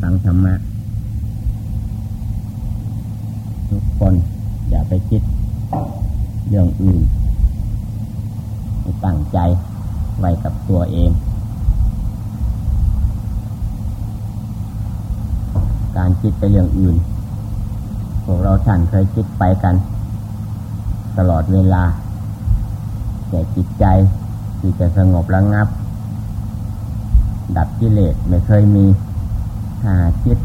ฟังธรรมะทุกคนอย่าไปคิดเรื่องอื่นตั้งใจไว้กับตัวเอง การคิดไปเรื่องอื่น พวกเราท่านเคยคิดไปกัน ตลอดเวลา แต่จิตใจที่จะสงบระงับ ดับกิเลสไม่เคยมี หาคิด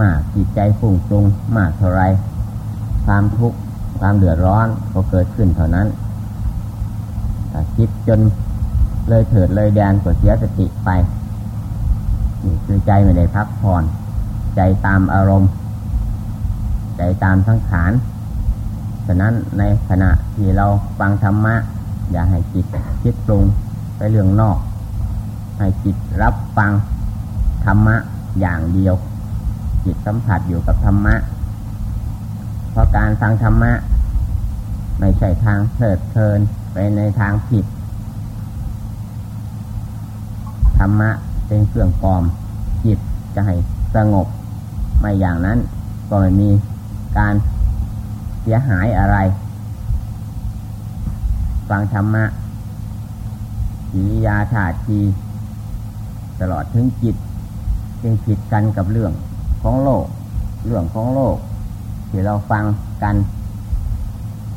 มากจิตใจฟุ้งตรงมากเท่าไร ความทุกข์ความเดือดร้อนก็เกิดขึ้นเท่านั้นถ้าคิดจนเลยเถิดเลยแดนก็เสียสติไปนี่คือใจไม่ได้พักผ่อน ใจตามอารมณ์ ใจตามสังขารฉะนั้นในขณะที่เราฟังธรรมะ อย่าให้จิตคิดปรุงไปเรื่องนอก ให้จิตรับฟังธรรมะ อย่างเดียว จิตสัมผัสอยู่กับธรรมะ เพราะการฟังธรรมะ ไม่ใช่ทางเพลิดเพลินไปในทางผิด ธรรมะเป็นเครื่องกลอม จิตจะให้สงบ ไม่อย่างนั้นก็ไม่มีการเสียหายอะไร ฟังธรรมะกิริยาถาที ตลอดถึงจิต จึงผิดกันกับเรื่องของโลก เรื่องของโลก ที่เราฟังกัน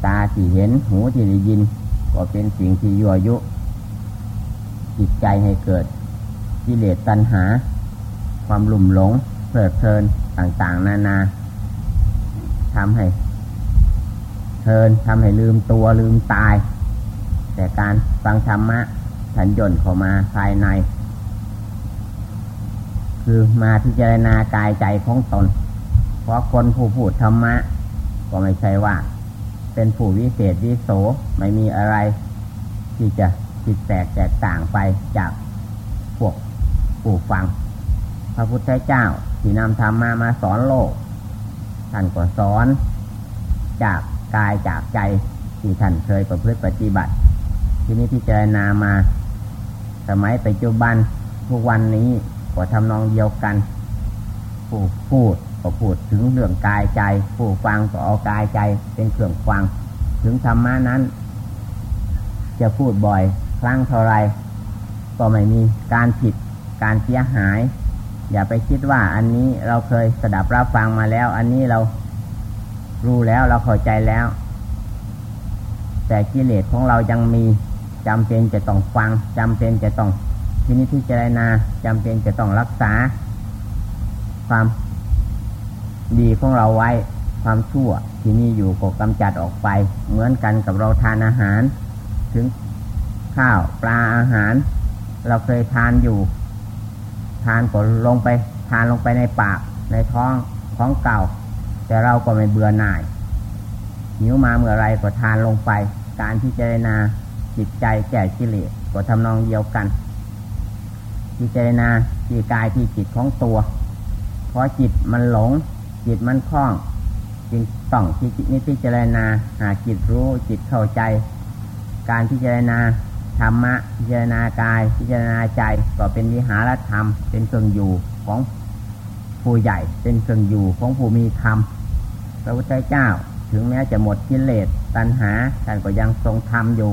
ตาที่เห็นหูที่ได้ยิน ก็เป็นสิ่งที่ยั่วยุ จิตใจให้เกิดกิเลสตัณหา ความหลุ่มหลงเพลิดเพลินต่างๆ นานาทำให้เพลินทำให้ลืมตัวลืมตาย แต่การฟังธรรมะฉันย่นเข้ามาภายใน คือมาพิจารณากายใจของตน เพราะคนผู้พูดธรรมะ ก็ไม่ใช่ว่า เป็นผู้วิเศษวิโสไม่มีอะไร ที่จะผิดแตกแตกต่างไปจากพวกผู้ฟัง พระพุทธเจ้าที่นำธรรมามาสอนโลก ท่านก็สอน จากกายจากใจที่ท่านเคยประพฤติปฏิบัติ ที่นี้พิจารณามา สมัยปัจจุบันทุกวันนี้ ก็ทำนองเดียวกัน ผู้พูดก็พูดถึงเรื่องกายใจ ผู้ฟังก็เอากายใจเป็นเครื่องฟัง ถึงธรรมะนั้น จะพูดบ่อยครั้งเท่าไรก็ไม่มีการผิดการเสียหาย อย่าไปคิดว่าอันนี้เราเคยสดับรับฟังมาแล้ว อันนี้เรารู้แล้วเราเข้าใจแล้ว แต่กิเลสของเรายังมีจำเป็นจะต้องฟังจำเป็นจะต้อง ที่นี้พิจารณาจำเป็นจะต้องรักษา ความดีของเราไว้ ความชั่วที่มีอยู่ก็กำจัดออกไป เหมือนกันกับเราทานอาหาร ถึงข้าวปลาอาหาร เราเคยทานอยู่ ทานก็ลงไป ทานลงไปในปากในท้องของเก่า แต่เราก็ไม่เบื่อหน่ายหิวมาเมื่อไรก็ทานลงไป การพิจารณาจิตใจแก่กิเลสก็ทำนองเดียวกัน พิจารณาที่กายที่จิตของตัว เพราะจิตมันหลง จิตมันคล้อง จึงต้องที่จิตนี้พิจารณาหาจิตรู้จิตเข้าใจ การพิจารณาธรรมะพิจารณากายพิจารณาใจก็เป็นวิหารธรรม เป็นเครื่องอยู่ของผู้ใหญ่เป็นเครื่องอยู่ของผู้มีธรรมพระพุทธเจ้าถึงแม้จะหมดกิเลสตัณหาท่านก็ยังทรงธรรมอยู่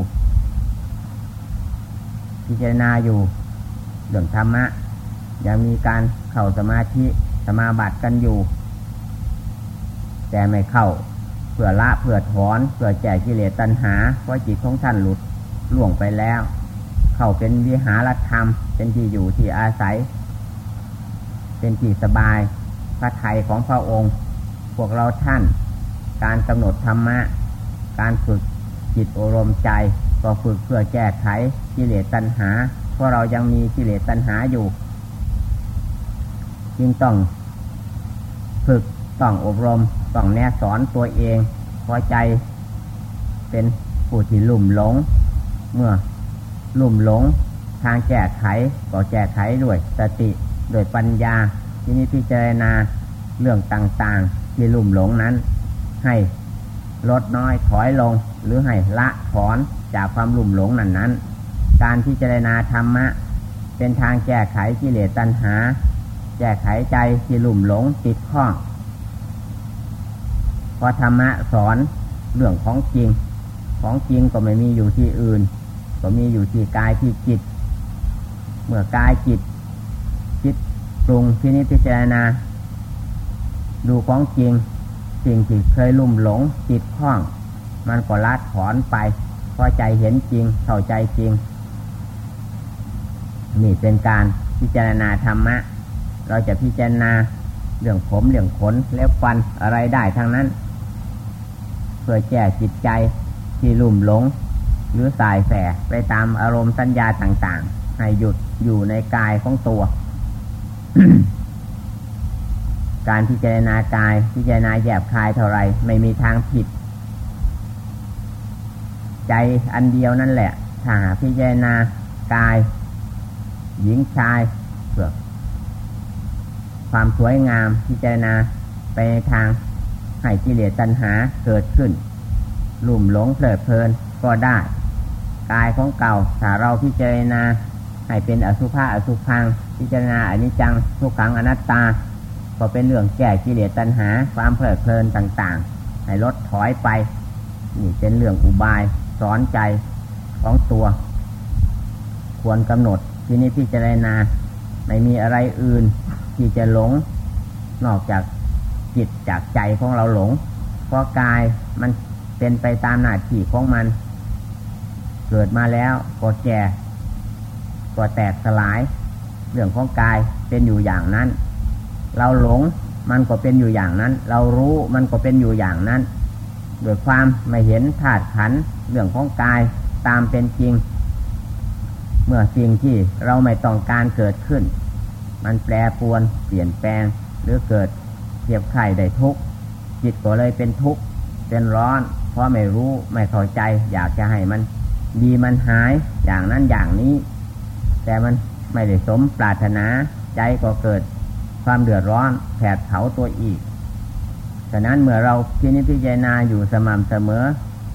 พิจารณาอยู่ เรื่องธรรมะ ยังมีการเข้าสมาธิสมาบัติกันอยู่ แต่ไม่เข้าเพื่อละเพื่อถอนเพื่อแก้กิเลสตัณหาเพราะจิตของท่านหลุดล่วงไปแล้ว เข้าเป็นวิหารธรรม เป็นที่อยู่ที่อาศัย เป็นที่สบายพระไทยของพระองค์ พวกเราท่าน การกำหนดธรรมะ การฝึกจิตอารมณ์ใจ ก็ฝึกเพื่อแก้ไขกิเลสตัณหา ราะเรายังมีกิเลสตัณหาอยู่ จึงต้องฝึกต้องอบรมต้องแนะสอนตัวเองพอใจ เป็นผู้ที่ลุ่มหลง เมื่อลุ่มหลง ทางแก้ไขก็แก้ไขด้วยสติด้วยปัญญาที่นี้พิจารณาเรื่องต่างๆ ที่ลุ่มหลงนั้น ให้ลดน้อยถอยลงหรือให้ละถอนจากความลุ่มหลงนั้นนั้น การพิจารณาธรรมะ เป็นทางแก้ไขกิเลสตัณหา แก้ไขใจที่หลุ่มหลงติดข้องพอธรรมะสอนเรื่องของจริง ของจริงก็ไม่มีอยู่ที่อื่น ก็มีอยู่ที่กายที่จิต เมื่อกายจิตจิตปรุงที่นี้พิจารณา ดูของจริง สิ่งที่เคยลุ่มหลงติดข้อง มันก็ละถอนไปพอใจเห็นจริงเข้าใจจริง นี่เป็นการพิจารณาธรรมะ เราจะพิจารณาเรื่องผมเรื่องขนเล็บฟันอะไรได้ทั้งนั้น เพื่อแก้จิตใจที่ลุ่มหลง หรือสายแฝไปตามอารมณ์สัญญาต่างๆ ให้หยุดอยู่ในกายของตัว การพิจารณากายพิจารณาแยบคายเท่าไรไม่มีทางผิด ใจอันเดียวนั่นแหละถ้าพิจารณากาย หญิงชายเพื่อความสวยงามพิจารณาไปทางให้กิเลสตัณหาเกิดขึ้นหลุ่มหลงเพลิดเพลินก็ได้ กายของเก่าถ้าเราพิจารณาให้เป็นอสุภะอสุพัง พิจารณาอนิจจังทุกขังอนัตตา ก็เป็นเรื่องแก้กิเลสตัณหา ความเพลิดเพลินต่างๆ ให้ลดถอยไป นี่เป็นเรื่องอุบายสอนใจของตัว ควรกำหนด ที่นี้พิจารณาไม่มีอะไรอื่น ที่จะหลง นอกจากจิตจากใจของเราหลง เพราะกายมันเป็นไปตามหน้าที่ของมัน เกิดมาแล้วก็แก่ก็แตกสลาย เรื่องของกายเป็นอยู่อย่างนั้น เราหลงมันก็เป็นอยู่อย่างนั้น เรารู้มันก็เป็นอยู่อย่างนั้นโดยความไม่เห็นธาตุขันเรื่องของกายตามเป็นจริง เมื่อสิ่งที่เราไม่ต้องการเกิดขึ้น มันแปรปวนเปลี่ยนแปลงหรือเกิดเทียบไข่ได้ทุกข์จิตก็เลยเป็นทุกข์เป็นร้อน เพราะไม่รู้ไม่เข้าใจ อยากจะให้มันดีมันหายอย่างนั้นอย่างนี้ แต่มันไม่ได้สมปรารถนาใจก็เกิดความเดือดร้อนแผดเผาตัวอีกฉะนั้นเมื่อเราพินิจพิจารณาอยู่สม่ำเสมอ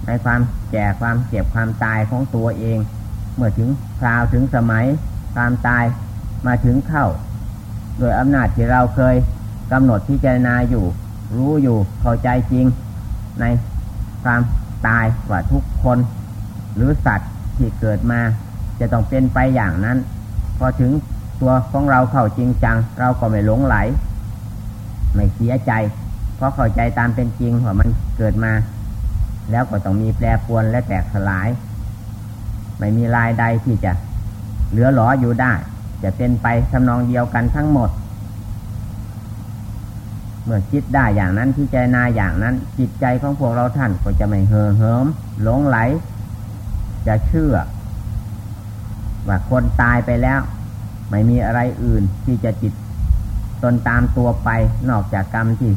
ในความแก่ความเจ็บความตายของตัวเอง เมื่อถึงคราวถึงสมัยความตายมาถึงเข้า โดยอำนาจที่เราเคยกำหนดพิจารณาอยู่ รู้อยู่เข้าใจจริง ในความตายว่าทุกคน หรือสัตว์ที่เกิดมา จะต้องเป็นไปอย่างนั้น พอถึงตัวของเราเข้าจริงจัง เราก็ไม่หลงไหล ไม่เสียใจ เพราะเข้าใจตามเป็นจริงว่ามันเกิดมา แล้วก็ต้องมีแปรปวนและแตกสลาย ไม่มีลายใดที่จะเหลือหลออยู่ได้ จะเป็นไปทำนองเดียวกันทั้งหมด เมื่อคิดได้อย่างนั้นพิจารณาอย่างนั้น จิตใจของพวกเราท่านก็จะไม่เห่อเหิมหลงไหล จะเชื่อ ว่าคนตายไปแล้ว ไม่มีอะไรอื่นที่จะจิตตนตามตัวไปนอกจากกรรมที่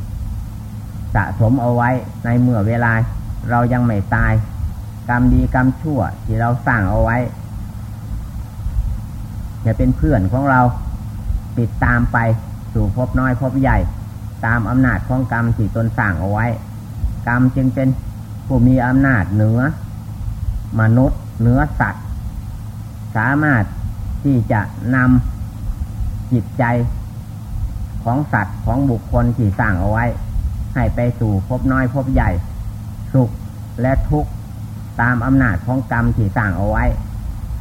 สะสมเอาไว้ในเมื่อเวลา เรายังไม่ตาย กรรมดีกรรมชั่ว ที่เราสร้างเอาไว้จะเป็นเพื่อนของเราติดตามไปสู่พบน้อยพบใหญ่ ตามอำนาจของกรรมที่ตนสร้างเอาไว้ กรรมจึงเป็นผู้มีอำนาจเหนือ มนุษย์เหนือสัตว์ สามารถที่จะนำจิตใจของสัตว์ของบุคคลที่สร้างเอาไว้ ให้ไปสู่พบน้อยพบใหญ่ สุขและทุกข์ ตามอำนาจของกรรมที่สร้างเอาไว้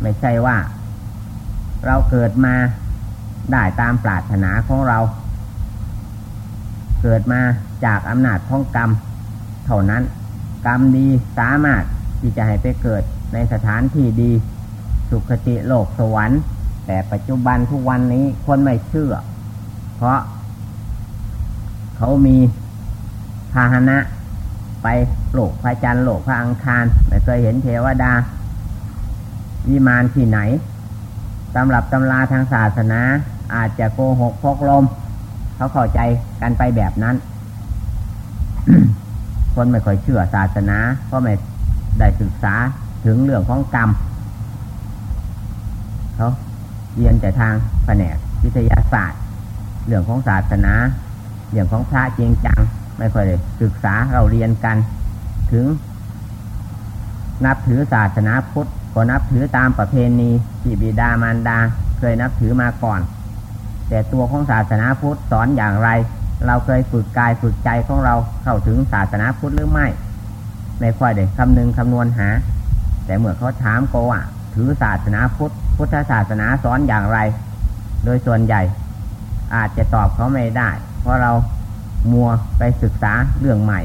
ไม่ใช่ว่า เราเกิดมาได้ตามปรารถนาของเรา เกิดมาจากอำนาจของกรรม เท่านั้น กรรมดีสามารถที่จะให้ไปเกิดในสถานที่ดี สุขติโลกสวรรค์ แต่ปัจจุบันทุกวันนี้คนไม่เชื่อ เพราะเขามีพาหนะ ไปโลกพระจันทร์โลกพระอังคารไม่เคยเห็นเทวดา วิมานที่ไหนตำรับตำราทางศาสนา อาจจะโกหกพกลม เขาเข้าใจกันไปแบบนั้น คนไม่ค่อยเชื่อศาสนา เพราะไม่ได้ศึกษาถึงเรื่องของกรรมเขาเรียนแต่ทางแผนกวิทยาศาสตร์ เรื่องของศาสนา เรื่องของพระจริงจัง ไม่ค่อยได้ศึกษาเราเรียนกัน ถึง นับถือศาสนาพุทธก็นับถือตามประเพณีที่บิดามารดา เคยนับถือมาก่อน แต่ตัวของศาสนาพุทธสอนอย่างไร เราเคยฝึกกายฝึกใจของเราเข้าถึงศาสนาพุทธหรือไม่ ไม่ค่อยได้คำนึงคำนวณหา แต่เมื่อเขาถามก็ว่าถือศาสนาพุทธพุทธศาสนาสอนอย่างไร โดยส่วนใหญ่ อาจจะตอบเขาไม่ได้ เพราะเรา มัวไปศึกษาเรื่องใหม่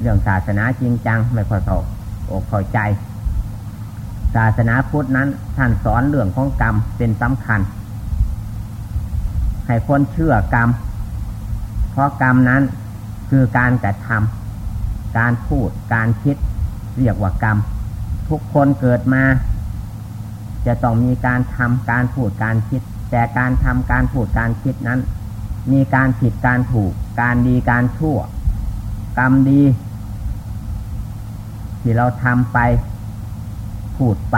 เรื่องศาสนาจริงจัง ไม่ค่อยเข้าอกเข้าใจ ศาสนาพุทธนั้นท่านสอนเรื่องของกรรมเป็นสำคัญ ให้คนเชื่อกรรม เพราะกรรมนั้นคือการกระทำการพูดการคิดเรียกว่ากรรม ทุกคนเกิดมา จะต้องมีการทำการพูดการคิด แต่การทำการพูดการคิดนั้น มีการผิดการถูก การดีการชั่ว กรรมดี ที่เราทำไป พูดไป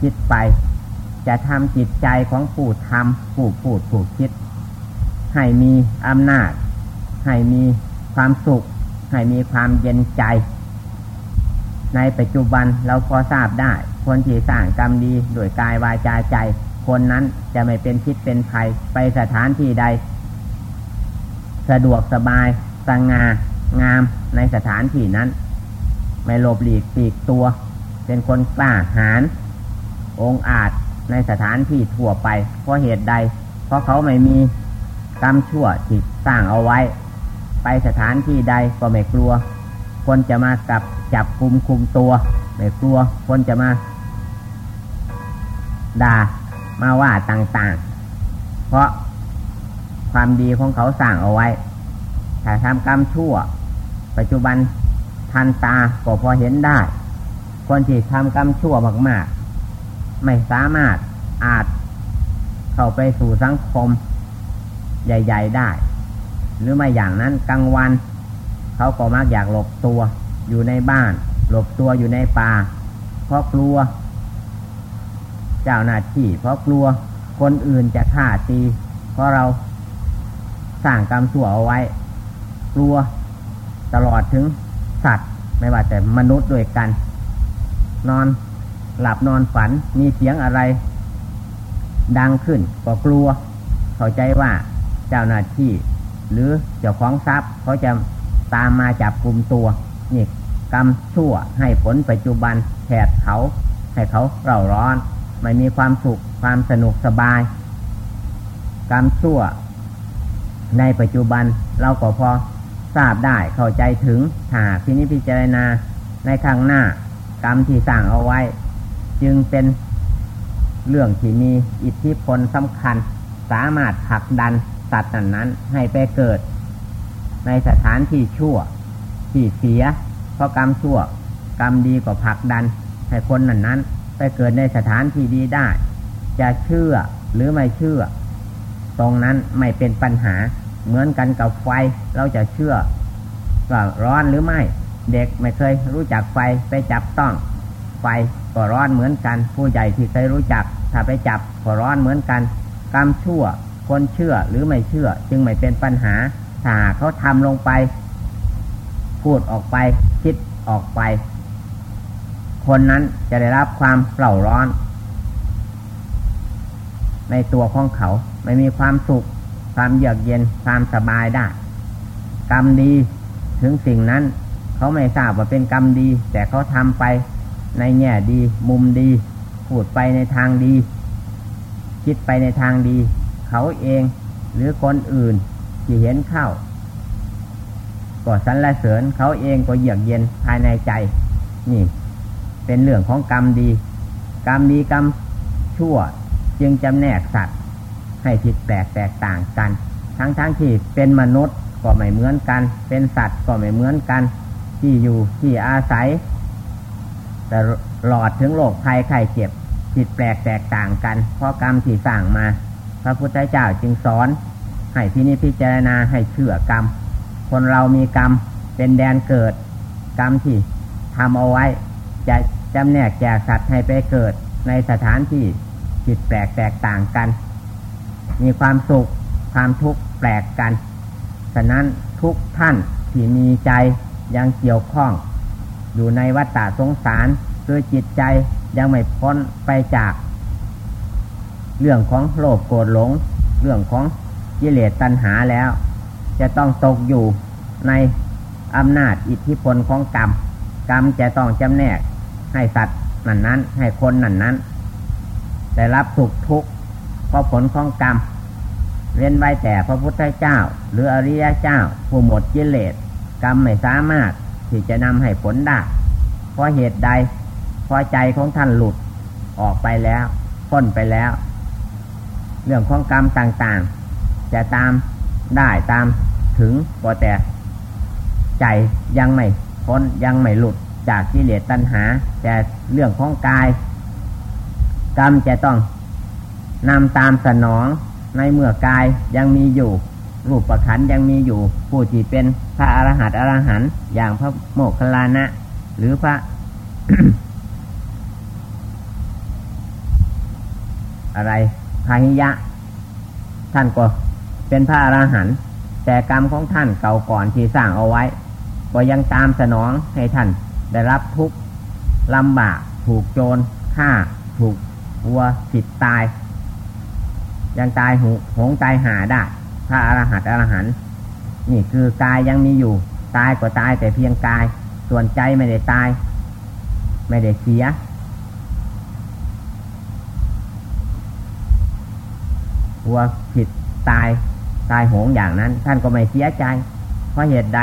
คิดไป จะทำจิตใจของผู้ทำผู้พูดผู้คิด ให้มีอำนาจ ให้มีความสุข ให้มีความเย็นใจ ในปัจจุบันเราพอทราบได้ คนที่สร้างกรรมดีโดยกายวาจาใจคนนั้นจะไม่เป็นพิษเป็นภัยไปสถานที่ใด สะดวกสบายสง่างามในสถานที่นั้น ไม่หลบหลีกปีกตัว เป็นคนกล้าหาญองอาจในสถานที่ทั่วไป เพราะเหตุใด เพราะเขาไม่มีกรรมชั่วที่สร้างเอาไว้ ไปสถานที่ใดก็ไม่กลัว คนจะมากับจับคุมคุมตัว ไม่กลัว คนจะมาด่ามาว่าต่างๆ เพราะ ความดีของเขาสร้างเอาไว้ ถ้าทำกรรมชั่ว ปัจจุบันทันตาก็พอเห็นได้ คนที่ทำกรรมชั่วมากๆ ไม่สามารถอาจเข้าไปสู่สังคม ใหญ่ ๆได้ หรือไม่อย่างนั้นกลางวัน เขาก็มักอยากหลบตัวอยู่ในบ้าน หลบตัวอยู่ในป่าเพราะกลัว เจ้าหน้าที่เพราะกลัวคนอื่นจะฆ่าตี เพราะเรา สร้างกรรมชั่วเอาไว้ กลัวตลอดถึงสัตว์ ไม่ว่าแต่มนุษย์ด้วยกัน นอนหลับนอนฝันมีเสียงอะไร ดังขึ้นก็กลัว เข้าใจว่าเจ้าหน้าที่ หรือเจ้าของทรัพย์เขาจะตามมาจับกลุ่มตัวนี่กรรมชั่วให้ผลปัจจุบันแผดเขาให้เขาเร่าร้อน ไม่มีความสุขความสนุกสบาย กรรมชั่ว ในปัจจุบันเราก็พอทราบได้เข้าใจถึงหาพินิพิจารณาในข้างหน้ากรรมที่สั่งเอาไว้ จึงเป็นเรื่องที่มีอิทธิพลสำคัญ สามารถผลักดันสัตว์นั้นนั้นให้ไปเกิด ในสถานที่ชั่ว ที่เสีย เพราะกรรมชั่ว กรรมดีก็ผลักดัน ให้คนนั้นนั้น ไปเกิดในสถานที่ดีได้ จะเชื่อหรือไม่เชื่อ ตรงนั้นไม่เป็นปัญหา เหมือนกันกับไฟเราจะเชื่อว่าร้อนหรือไม่ เด็กไม่เคยรู้จักไฟไปจับต้อง ไฟก็ร้อนเหมือนกัน ผู้ใหญ่ที่เคยรู้จัก ถ้าไปจับก็ร้อนเหมือนกัน กรรมชั่วคนเชื่อหรือไม่เชื่อ จึงไม่เป็นปัญหาถ้าเขาทำลงไป พูดออกไป คิดออกไป คนนั้นจะได้รับความเปล่าร้อน ในตัวของเขา ไม่มีความสุข ความเยือกเย็นความสบายได้ กรรมดีถึงสิ่งนั้น เขาไม่ทราบว่าเป็นกรรมดี แต่เขาทำไปในแง่ดี มุมดีพูดไปในทางดี คิดไปในทางดี เขาเองหรือคนอื่นที่เห็นเข้าก็สรรเสริญเขาเองก็เยือกเย็นภายในใจ นี่ เป็นเรื่องของกรรมดี กรรมดีกรรมชั่ว จึงจำแนกสัตว์ให้ผิดแปลกแตกต่างกัน ทั้งทั้งที่เป็นมนุษย์ก็ไม่เหมือนกัน เป็นสัตว์ก็ไม่เหมือนกัน ที่อยู่ที่อาศัยแต่หลอดถึงโรคภัยไข้เจ็บผิดแปลกแตกต่างกัน เพราะกรรมที่สร้างมา พระพุทธเจ้าจึงสอน ให้พินิจพิจารณาให้เชื่อกรรม คนเรามีกรรมเป็นแดนเกิด กรรมที่ทำเอาไว้ จะจำแนกแจกสัตว์ให้ไปเกิดในสถานที่ ผิดแปลกแตกต่างกัน มีความสุขความทุกข์แปลกกัน ฉะนั้นทุกท่านที่มีใจยังเกี่ยวข้อง อยู่ในวัฏฏะสงสารคือจิตใจยังไม่พ้นไปจาก เรื่องของโลภโกรธหลง เรื่องของกิเลสตัณหาแล้ว จะต้องตกอยู่ในอำนาจอิทธิพลของกรรม กรรมจะต้องจำแนกให้สัตว์นั้นนั้น ให้คนนั้นนั้น ได้รับสุขทุกข์เพราะผลของกรรมเว้นไว้แต่พระพุทธเจ้า หรืออริยเจ้า ผู้หมดกิเลสกรรมไม่สามารถที่จะนำให้ผลได้เพราะเหตุใดเพราะใจของท่านหลุดออกไปแล้วพ้นไปแล้ว เรื่องของกรรมต่างๆ จะตามได้ตามถึงก็แต่ ใจยังไม่พ้นยังไม่หลุดจากกิเลสตัณหา แต่เรื่องของกาย กรรมจะต้องนำตามสนองในเมื่อกายยังมีอยู่ รูปประคันยังมีอยู่ ผู้ที่เป็นพระอรหันต์อรหันต์อย่างพระโมคคัลลานะ หรือพระอะไรพาหิยะ ท่านก็เป็นพระอรหันต์แต่กรรมของท่านเก่าก่อนที่สร้างเอาไว้ ก็ยังตามสนองให้ท่านได้รับทุกข์ลำบากถูกโจรฆ่าถูก วัวผิดตาย ยังตายหูหงตายหาได้พระอรหันต์อรหันต์นี่คือกายยังมีอยู่ ตายก็ตายแต่เพียงกาย ส่วนใจไม่ได้ตาย ไม่ได้เสีย วัวผิดตายตายโหงอย่างนั้น ท่านก็ไม่เสียใจ เพราะเหตุใด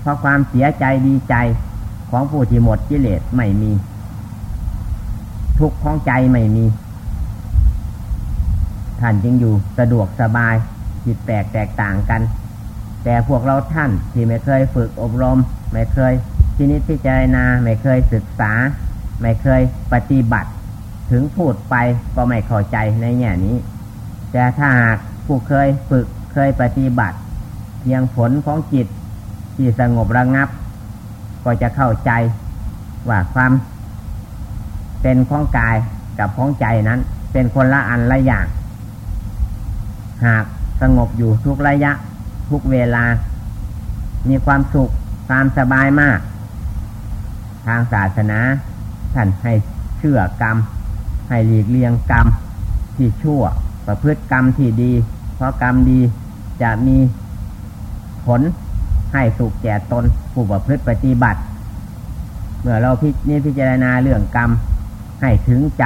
เพราะความเสียใจดีใจของผู้ที่หมดกิเลสไม่มี ทุกข์ของใจไม่มี ท่านจึงอยู่สะดวกสบายจิตแตกแตกต่างกัน แต่พวกเราท่านที่ไม่เคยฝึกอบรม ไม่เคยที่นิพิจารณาไม่เคยศึกษา ไม่เคยปฏิบัติ ถึงพูดไปก็ไม่เข้าใจในแง่นี้ แต่ถ้าหากผู้เคยฝึกเคยปฏิบัติ เพียงผลของจิตที่สงบระงับ ก็จะเข้าใจว่าความ เป็นของกายกับของใจนั้น เป็นคนละอันละอย่าง หากสงบอยู่ทุกระยะ ทุกเวลา มีความสุขความสบายมาก ทางศาสนาท่านให้เชื่อกรรม ให้หลีกเลี่ยงกรรมที่ชั่ว ประพฤติกรรมที่ดี เพราะกรรมดีจะมีผลให้สุขแก่ตนผู้ประพฤติปฏิบัติ เมื่อเราพิจิพิจารณาเรื่องกรรม ให้ถึงใจ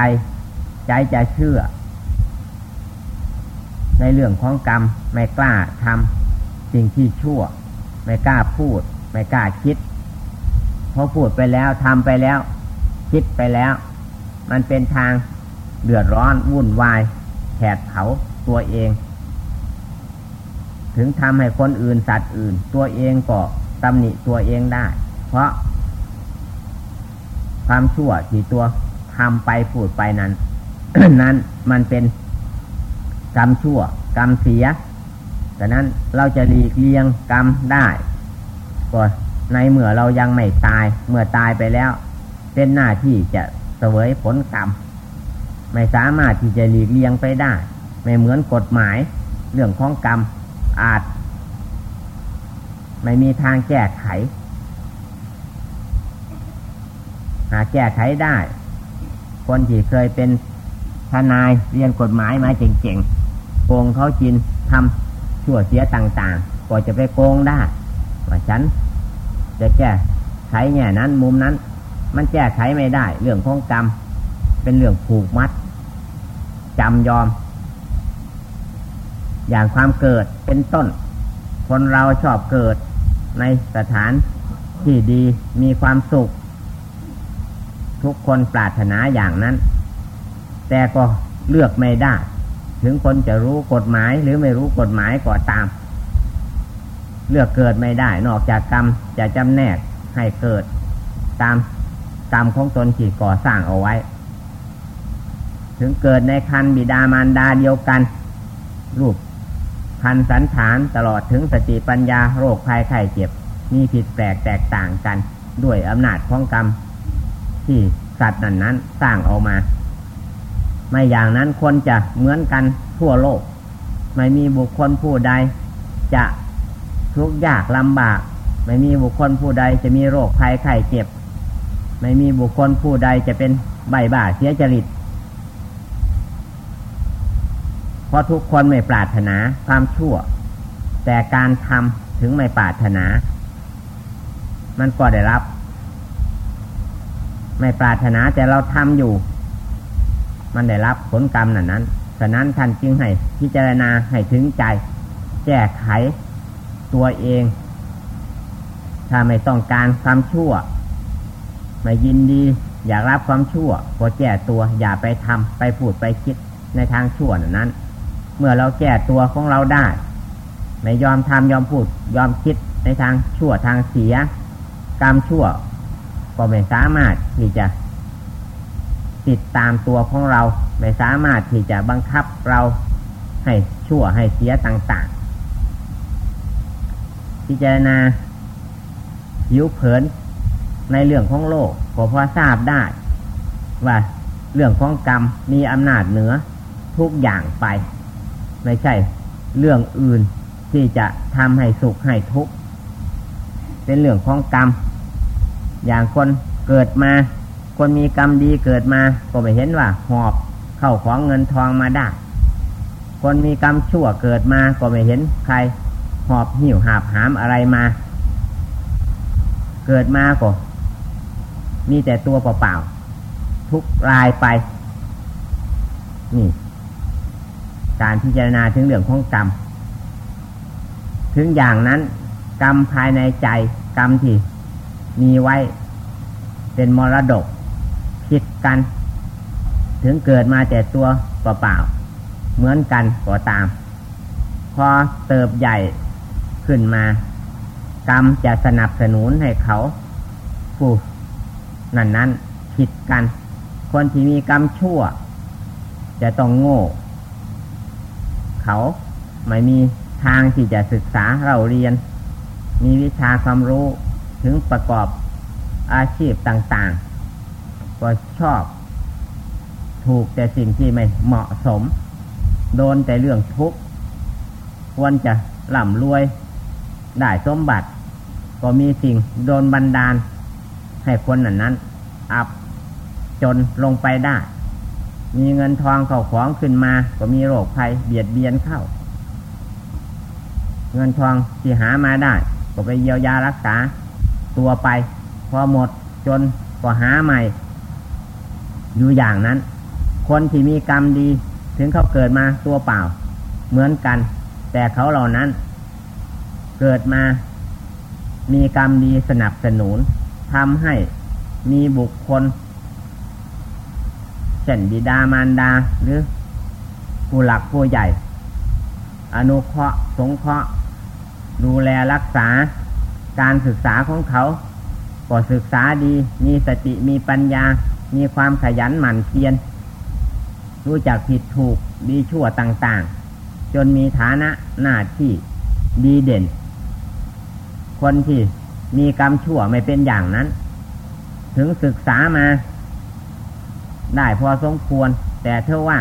ใจจะเชื่อ ในเรื่องของกรรม ไม่กล้าทำสิ่งที่ชั่ว ไม่กล้าพูด ไม่กล้าคิดเพราะพูดไปแล้วทำไปแล้ว คิดไปแล้ว มันเป็นทางเดือดร้อนวุ่นวายแผดเผาตัวเอง ถึงทำให้คนอื่นสัตว์อื่น ตัวเองก็ตำหนิตัวเองได้ เพราะความชั่วที่ตัว ทำไปพูดไปนั้น นั้นมันเป็นกรรมชั่ว กรรมเสียแต่นั้นเราจะหลีกเลี่ยงกรรมได้ก็ในเมื่อเรายังไม่ตาย เมื่อตายไปแล้ว เป็นหน้าที่จะเสวยผลกรรม ไม่สามารถที่จะหลีกเลี่ยงไปได้ ไม่เหมือนกฎหมาย เรื่องของกรรมอาจ ไม่มีทางแก้ไข หาแก้ไขได้ คนที่เคยเป็นทนายเรียนกฎหมายมาเจ๋งๆโกงเขาจินทำชั่วเสียต่างๆก็จะไปโกงได้ว่าฉันจะแก้ไขแง่นั้นมุมนั้น มันแก้ไขไม่ได้ เรื่องของกรรม เป็นเรื่องผูกมัดจำยอม อย่างความเกิดเป็นต้น คนเราชอบเกิดในสถานที่ดีมีความสุข ทุกคนปรารถนาอย่างนั้น แต่ก็เลือกไม่ได้ ถึงคนจะรู้กฎหมายหรือไม่รู้กฎหมายก็ตาม เลือกเกิดไม่ได้ นอกจากกรรมจะจำแนกให้เกิด ตามกรรมของตนที่ก่อสร้างเอาไว้ ถึงเกิดในคันบิดามารดาเดียวกัน รูปพันสันฐานตลอดถึงสติปัญญาโรคภัยไข้เจ็บ มีผิดแปลกแตกต่างกัน ด้วยอำนาจของกรรม ที่สัตว์นั้นนั้นสร้างออกมา ไม่อย่างนั้นคนจะเหมือนกันทั่วโลก ไม่มีบุคคลผู้ใด จะทุกข์ยากลำบาก ไม่มีบุคคลผู้ใดจะมีโรคภัยไข้เจ็บ ไม่มีบุคคลผู้ใดจะเป็นใบบ่าเสียจริตเพราะทุกคนไม่ปรารถนาความชั่ว แต่การทำถึงไม่ปรารถนา มันก็ได้รับ ไม่ปรารถนาแต่เราทำอยู่ มันได้รับผลกรรมนั้นนั้นฉะนั้นท่านจึงให้พิจารณาให้ถึงใจ แก้ไขตัวเอง ถ้าไม่ต้องการความชั่ว ไม่ยินดีอยากรับความชั่วก็แก้ตัวอย่าไปทำไปพูดไปคิดในทางชั่วนั้น เมื่อเราแก้ตัวของเราได้ ไม่ยอมทำยอมพูดยอมคิดในทางชั่วทางเสีย กรรมชั่ว ก็ไม่สามารถที่จะติดตามตัวของเรา ไม่สามารถที่จะบังคับเราให้ชั่วให้เสียต่างๆ พิจารณาผิวเผินในเรื่องของโลกก็พอทราบได้ ว่าเรื่องของกรรมมีอำนาจเหนือทุกอย่างไป ไม่ใช่เรื่องอื่นที่จะทำให้สุขให้ทุกข์เป็นเรื่องของกรรม อย่างคนเกิดมา คนมีกรรมดีเกิดมา ก็ไม่เห็นว่า หอบเข้าของเงินทองมาได้ คนมีกรรมชั่วเกิดมา ก็ไม่เห็นใคร หอบหิวหาบหามอะไรมา เกิดมาก็มีแต่ตัวเปล่าๆทุกรายไป นี่ การพิจารณาถึงเรื่องของกรรม ถึงอย่างนั้น กรรมภายในใจกรรมที่ มีไว้ เป็นมรดกคิดกัน ถึงเกิดมาแต่ตัวเปล่าๆเหมือนกันก็ตาม พอเติบใหญ่ขึ้นมา กรรมจะสนับสนุนให้เขาผู้นั่นนั้นผิดกัน คนที่มีกรรมชั่ว จะต้องโง่ เขาไม่มีทางที่จะศึกษาเราเรียน มีวิชาความรู้ ถึงประกอบอาชีพต่างๆ ก็ชอบ ถูกแต่สิ่งที่ไม่เหมาะสม โดนแต่เรื่องทุกข์ควรจะหล่ำรวย ได้สมบัติ ก็มีสิ่งโดนบันดาล ให้คนนั้นนั้น อับจนลงไปได้ มีเงินทองเข้าของขึ้นมา ก็มีโรคภัยเบียดเบียนเข้า เงินทองที่หามาได้ ก็ไปเยียวยารักษา ตัวไป พอหมดจนก็หาใหม่ อยู่อย่างนั้น คนที่มีกรรมดี ถึงเขาเกิดมาตัวเปล่า เหมือนกัน แต่เขาเหล่านั้น เกิดมา มีกรรมดีสนับสนุนทำให้มีบุคคลเช่นบิดามารดาหรือผู้หลักผู้ใหญ่ อนุเคราะห์สงเคราะห์ดูแลรักษา การศึกษาของเขาก็ศึกษาดี มีสติมีปัญญา มีความขยันหมั่นเพียรรู้จักผิดถูกดีชั่วต่าง ๆ จนมีฐานะหน้าที่ดีเด่น คนที่มีกรรมชั่วไม่เป็นอย่างนั้น ถึงศึกษามา ได้พอสมควร แต่เท่าว่า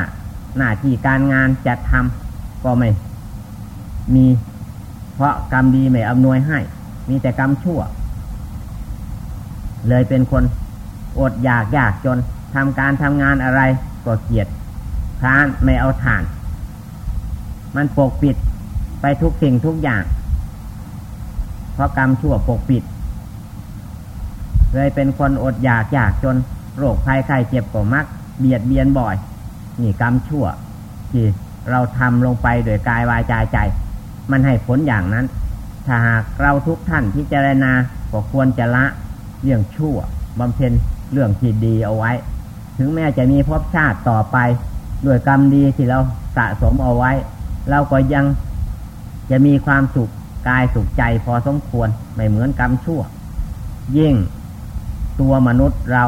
หน้าที่การงานจะทำก็ไม่มี เพราะกรรมดีไม่อำนวยให้ มีแต่กรรมชั่ว เลยเป็นคนอดอยากยากจนทำการทำงานอะไรก็เกียดคร้านไม่เอาฐาน มันปกปิดไปทุกสิ่งทุกอย่าง เพราะกรรมชั่วปกปิด เลยเป็นคนอดอยากอยากจน โรคภัยไข้เจ็บก็มัก เบียดเบียนบ่อย นี่กรรมชั่ว ที่เราทำลงไปโดยกายวายใจใจ มันให้ผลอย่างนั้น ถ้าหากเราทุกท่านพิจารณาก็ควรจะละเรื่องชั่วบำเพ็ญเรื่องที่ดีเอาไว้ ถึงแม้จะมีภพชาติต่อไป ด้วยกรรมดีที่เราสะสมเอาไว้ เราก็ยังจะมีความสุขกายสุขใจพอสมควรไม่เหมือนกรรมชั่ว ยิ่งตัวมนุษย์เรา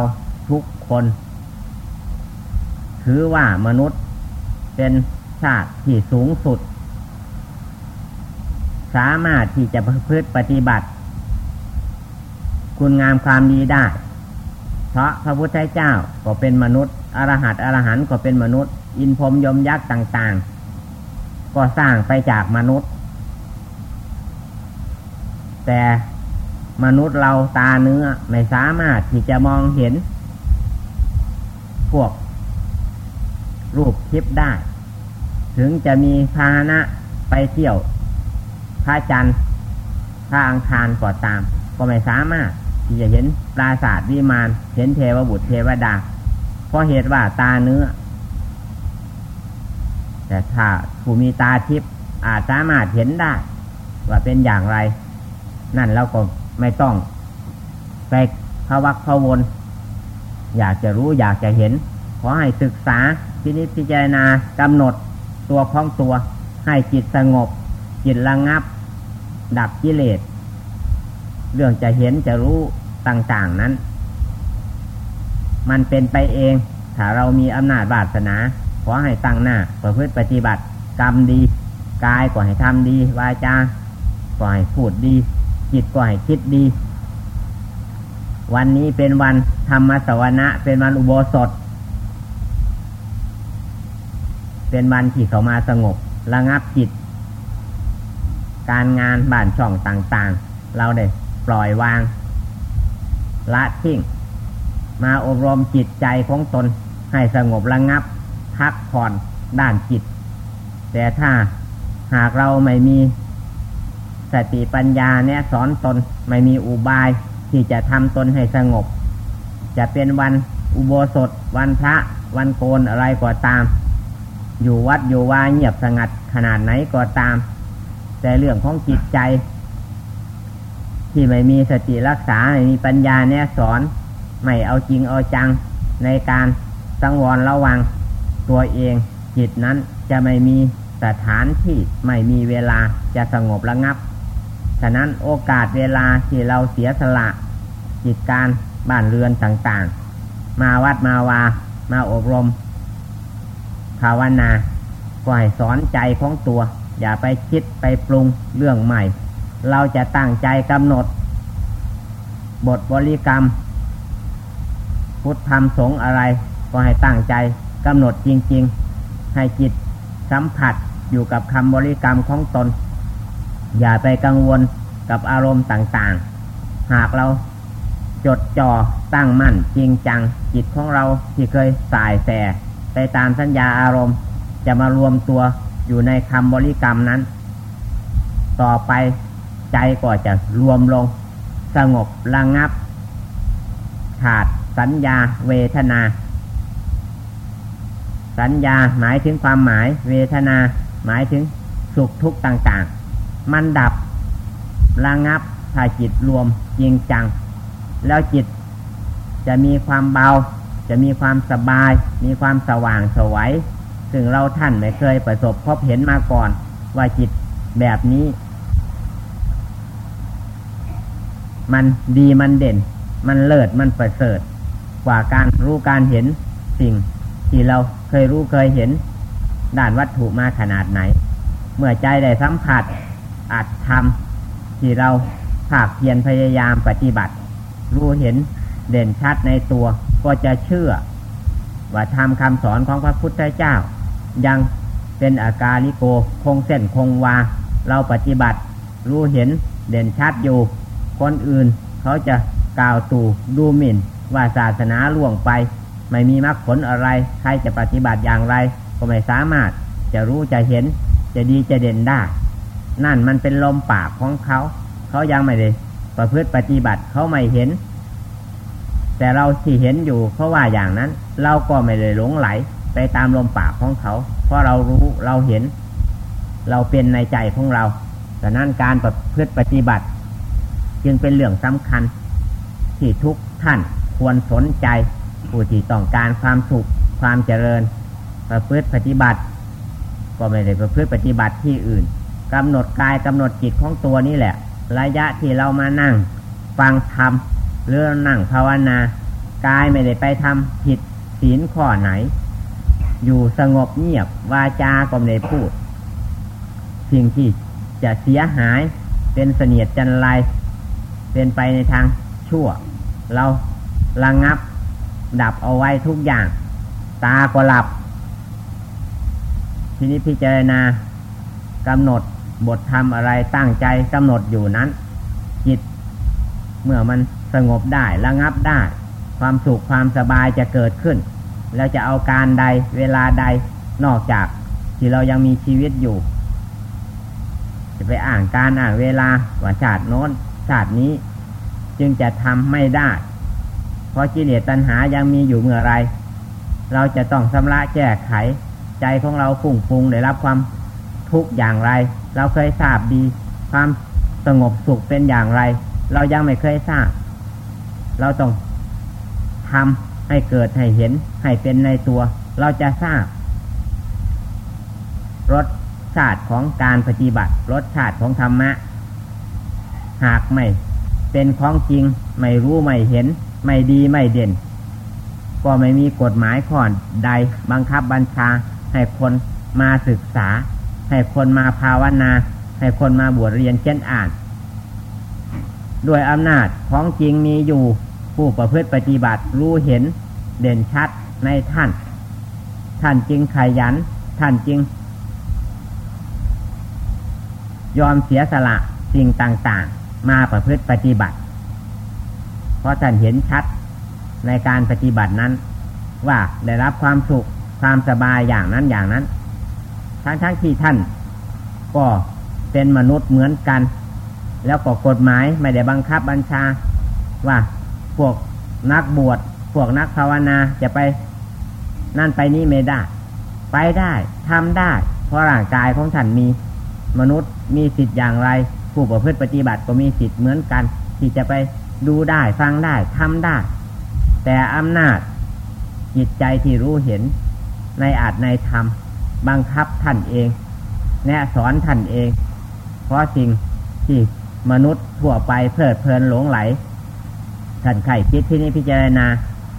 ทุกคน ถือว่ามนุษย์เป็นชาติที่สูงสุด สามารถที่จะพฤติปฏิบัติ คุณงามความดีได้ เพราะพระพุทธเจ้าก็เป็นมนุษย์อรหัตอรหันก็เป็นมนุษย์ อินพรมยมยักษ์ต่างๆ ก็สร้างไปจากมนุษย์ แต่มนุษย์เราตาเนื้อไม่สามารถที่จะมองเห็น พวก รูปคลิปได้ ถึงจะมีพาหนะไปเที่ยว พระจันทร์พระอังคารก็ตาม ก็ไม่สามารถที่จะเห็นปราสาทวิมานเห็นเทวบุตรเทวดา เพราะเหตุว่าตาเนื้อ แต่ถ้าผู้มีตาทิพย์อาจสามารถเห็นได้ ว่าเป็นอย่างไร นั่นเราก็ไม่ต้องไปพวักพวน อยากจะรู้อยากจะเห็น ขอให้ศึกษาพินิจพิจารณากำหนดตัวของตัว ให้จิตสงบ จิตระงับ ดับกิเลส เรื่องจะเห็นจะรู้ต่าง ๆนั้น มันเป็นไปเอง ถ้าเรามีอำนาจบาสนาขอให้ตั้งหน้าประพฤติปฏิบัติ กรรมดี กายก็ให้ทำดี วาจาก็ให้พูดดี จิตก็ให้คิดดี วันนี้เป็นวันธรรมสวนะ เป็นวันอุโบสถ เป็นวันที่เขามาสงบระงับจิต การงานบ้านช่องต่างๆ เราได้ปล่อยวาง ละทิ้ง มาอบรมจิตใจของตนให้สงบระงับ พักผ่อนด้านจิต แต่ถ้าหากเราไม่มีสติปัญญาเนี่ยสอนตนไม่มีอุบายที่จะทำตนให้สงบ จะเป็นวันอุโบสถ วันพระ วันโกนอะไรก็ตาม อยู่วัดอยู่วาเงียบสงัดขนาดไหนก็ตาม แต่เรื่องของจิตใจ ที่ไม่มีสติรักษาไม่มีปัญญาเนี่ยสอนไม่เอาจริงเอาจังในการสังวรระวังตัวเองจิตนั้นจะไม่มีสถานที่ไม่มีเวลาจะสงบระงับ ฉะนั้นโอกาสเวลาที่เราเสียสละจิตการบ้านเรือนต่างๆ มาวัดมาวามาอบรมภาวนาก็ให้สอนใจของตัว อย่าไปคิดไปปรุงเรื่องใหม่ เราจะตั้งใจกำหนด บทบริกรรม พุทธธรรมสงอะไร ก็ให้ตั้งใจกำหนดจริง ๆ ให้จิตสัมผัสอยู่กับคำบริกรรมของตน อย่าไปกังวลกับอารมณ์ต่างๆ หากเราจดจ่อตั้งมั่นจริงจัง จิตของเราที่เคยสายแสไปตามสัญญาอารมณ์ จะมารวมตัว อยู่ในคำบริกรรมนั้น ต่อไปใจก็จะรวมลง สงบระงงับ ขาดสัญญาเวทนา สัญญาหมายถึงความหมายเวทนา หมายถึงสุขทุกข์ต่างๆ มันดับระงงับถ้าจิตรวมจริงจัง แล้วจิตจะมีความเบา จะมีความสบาย มีความสว่างสวัย ซึ่งเราท่านไม่เคยประสบพบเห็นมาก่อน ว่าจิตแบบนี้ มันดีมันเด่น มันเลิศมันประเสริฐ กว่าการรู้การเห็นสิ่ง ที่เราเคยรู้เคยเห็น ด้านวัตถุมาขนาดไหน เมื่อใจได้สัมผัสอาจทำที่เราภาคเพียรพยายามปฏิบัติ รู้เห็นเด่นชัดในตัวก็จะเชื่อว่าทำคำสอนของพระพุทธเจ้า ยังเป็นอาการลิโกคงเส้นคงวา เราปฏิบัติ รู้เห็นเด่นชัดอยู่ คนอื่นเขาจะกล่าวตู่ดูหมิ่น ว่าศาสนาล่วงไป ไม่มีมรรคผลอะไร ใครจะปฏิบัติอย่างไร ก็ไม่สามารถจะรู้จะเห็น จะดีจะเด่นได้ นั่นมันเป็นลมปากของเขา เขายังไม่ได้ประพฤติปฏิบัติเขาไม่เห็น แต่เราที่เห็นอยู่เขาว่าอย่างนั้น เราก็ไม่เลยหลงไหล ไปตามลมปากของเขา เพราะเรารู้เราเห็น เราเป็นในใจของเราแต่นั้นการประพฤติปฏิบัติ จึงเป็นเรื่องสำคัญ ที่ทุกท่านควรสนใจผู้ที่ต้องการความสุขความเจริญ ประพฤติปฏิบัติ ก็ไม่ได้ประพฤติปฏิบัติที่อื่นกำหนดกายกำหนดจิตของตัวนี่แหละ ระยะที่เรามานั่ง ฟังธรรมหรือนั่งภาวนากายไม่ได้ไปทำผิดศีลข้อไหน อยู่สงบเงียบ วาจาก็ไม่ได้พูด สิ่งที่จะเสียหายเป็นเสนียดจันไรเป็นไปในทางชั่ว เราระงงับ ดับเอาไว้ทุกอย่าง ตาก็หลับ ทีนี้พิจารณากำหนดบทธรรมอะไรตั้งใจกำหนดอยู่นั้น จิต เมื่อมันสงบได้ระงับได้ ความสุขความสบายจะเกิดขึ้น แล้วจะเอาการใดเวลาใดนอกจากที่เรายังมีชีวิตอยู่ จะไปอ่านการอ่านเวลาว่าชาติโน้นชาตินี้ จึงจะทำไม่ได้ เพราะกิเลสตัณหายังมีอยู่เมื่อไร เราจะต้องชำระแก้ไข ใจของเราฟุ้งฟุงได้รับความทุกข์อย่างไร เราเคยทราบดี ความสงบสุขเป็นอย่างไร เรายังไม่เคยทราบ เราต้องทำ ให้เกิดให้เห็น ให้เป็นในตัว เราจะทราบรสชาติของการปฏิบัติรสชาติของธรรมะ หากไม่เป็นของจริง ไม่รู้ไม่เห็น ไม่ดีไม่เด่น ก็ไม่มีกฎหมายข้อใดบังคับบัญชา ให้คนมาศึกษา ให้คนมาภาวนา ให้คนมาบวชเรียนเช่นอ่าน ด้วยอำนาจของจริงมีอยู่ ผู้ประพฤติปฏิบัติรู้เห็นเด่นชัดในท่าน ท่านจริงขยัน ท่านจริง ยอมเสียสละสิ่งต่างๆ มาประพฤติปฏิบัติ เพราะท่านเห็นชัดในการปฏิบัตินั้น ว่าได้รับความสุขความสบายอย่างนั้นอย่างนั้น ทั้งทั้งที่ท่าน ก็เป็นมนุษย์เหมือนกัน แล้วก็กฎหมายไม่ได้บังคับบัญชาว่า พวกนักบวชพวกนักภาวนาจะไปนั่นไปนี่ไม่ได้ ไปได้ทำได้ เพราะร่างกายของท่านมี มนุษย์มีสิทธิ์อย่างไร ผู้ประพฤติปฏิบัติก็มีสิทธิ์เหมือนกัน ที่จะไปดูได้ฟังได้ทำได้ แต่อำนาจจิตใจที่รู้เห็นในอาจในธรรมบังคับท่านเอง แนะสอนท่านเอง เพราะสิ่งที่มนุษย์ทั่วไปเพลิดเพลินหลงไหล ท่านไข่คิดที่นี้พิจารณา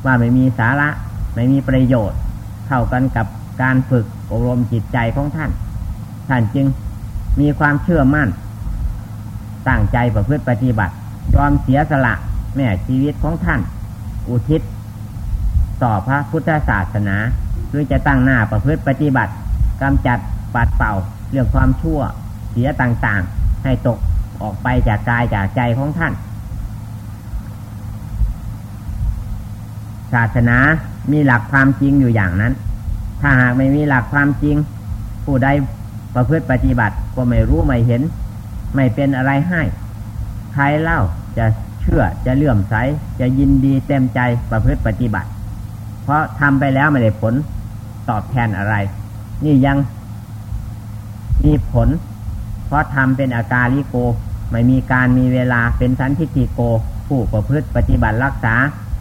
ว่าไม่มีสาระ ไม่มีประโยชน์ เท่ากันกับการฝึกอบรมจิตใจของท่าน ท่านจึงมีความเชื่อมั่น ตั้งใจประพฤติปฏิบัติยอมเสียสละแม่ชีวิตของท่าน อุทิศ ต่อพระพุทธศาสนาเพื่อจะตั้งหน้าประพฤติปฏิบัติกำจัดปัดเป่าเรื่องความชั่วเสียต่างๆ ให้ตกออกไปจากกายจากใจของท่าน ศาสนามีหลักความจริงอยู่อย่างนั้น ถ้าหากไม่มีหลักความจริง ผู้ใดประพฤติปฏิบัติก็ไม่รู้ไม่เห็น ไม่เป็นอะไรให้ ใครเล่าจะเชื่อจะเลื่อมใสจะยินดีเต็มใจประพฤติปฏิบัติ เพราะทำไปแล้วไม่ได้ผลตอบแทนอะไร นี่ยังมีผล เพราะทำเป็นอาการลิโก ไม่มีการมีเวลาเป็นสันทิฏฐิโก ผู้ประพฤติปฏิบัติรักษา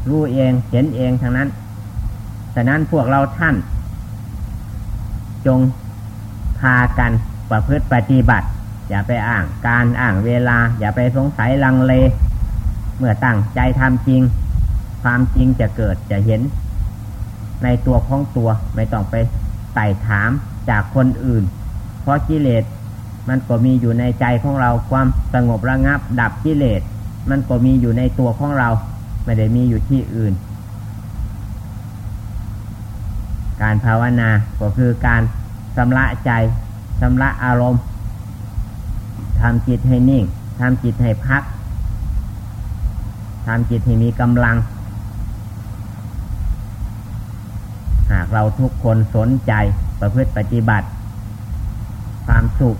รู้เองเห็นเองทั้งนั้นแต่นั้นพวกเราท่าน จงพากันประพฤติปฏิบัติ อย่าไปอ่างการอ่างเวลา อย่าไปสงสัยลังเล เมื่อตั้งใจทำจริง ความจริงจะเกิดจะเห็น ในตัวของตัวไม่ต้องไปไต่ถามจากคนอื่น เพราะกิเลสมันก็มีอยู่ในใจของเราความสงบระงับ ดับกิเลสมันก็มีอยู่ในตัวของเรา ไม่ได้มีอยู่ที่อื่น การภาวนาก็คือการชำระใจชำระอารมณ์ทำจิตให้นิ่งทำจิตให้พักทำจิตให้มีกำลัง หากเราทุกคนสนใจประพฤติปฏิบัติ ความสุข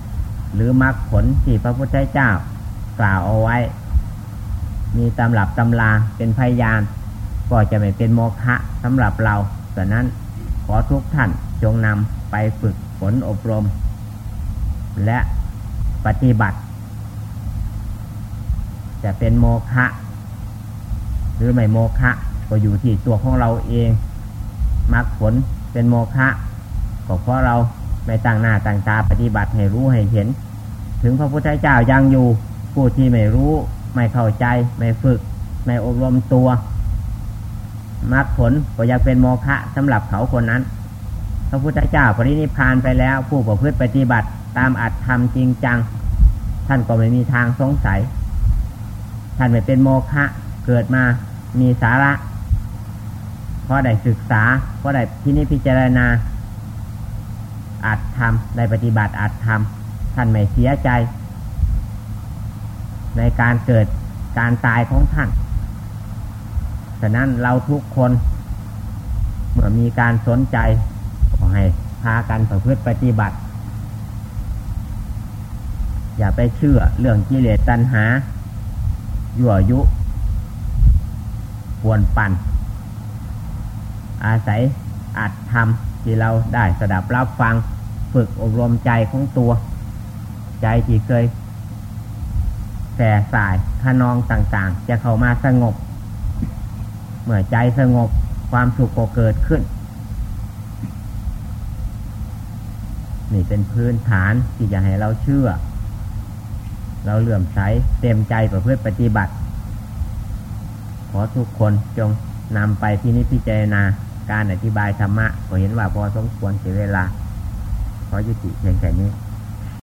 หรือมรรคผลที่พระพุทธเจ้ากล่าวเอาไว้ มีตำรับตำลาเป็นพยานก็จะไม่เป็นโมฆะสำหรับเราดังนั้นขอทุกท่านจงนำไปฝึกฝนอบรม และปฏิบัติ จะเป็นโมฆะหรือไม่โมฆะก็อยู่ที่ตัวของเราเองมรรคผลเป็นโมฆะก็เพราะเราไม่ตั้งหน้าตั้งตาปฏิบัติให้รู้ให้เห็น ถึงพระพุทธเจ้ายังอยู่ผู้ที่ไม่รู้ ไม่เข้าใจ ไม่ฝึก ไม่อบรมตัวมรรคผลก็ยังเป็นโมฆะสำหรับเขาคนนั้น พระพุทธเจ้าปรินิพานไปแล้วผู้ประพฤติปฏิบัติตามอัตธรรมจริงจัง ท่านก็ไม่มีทางสงสัย ท่านไม่เป็นโมฆะเกิดมามีสาระเพราะได้ศึกษาเพราะได้พินิจพิจารณาอัตธรรมได้ปฏิบัติอัตธรรมท่านไม่เสียใจ ในการเกิดการตายของท่าน ฉะนั้นเราทุกคน เมื่อมีการสนใจขอให้พากันประพฤติปฏิบัติ อย่าไปเชื่อเรื่องกิเลสตัณหา ยั่วยุปวนปั่น อาศัยอัดทำที่เราได้สดับรับฟัง ฝึกอบรมใจของตัว ใจที่เคย แส่สายขนองต่างๆ จะเข้ามาสงบ เมื่อใจสงบความสุขก็เกิดขึ้น นี่เป็นพื้นฐานที่จะให้เราเชื่อ เราเลื่อมใสเต็มใจประพฤติปฏิบัติ ขอทุกคนจงนำไปที่นิพพิจารณาการอธิบายธรรมะก็เห็นว่าพอสมควรเสียเวลาขอยุติเพียงแค่นี้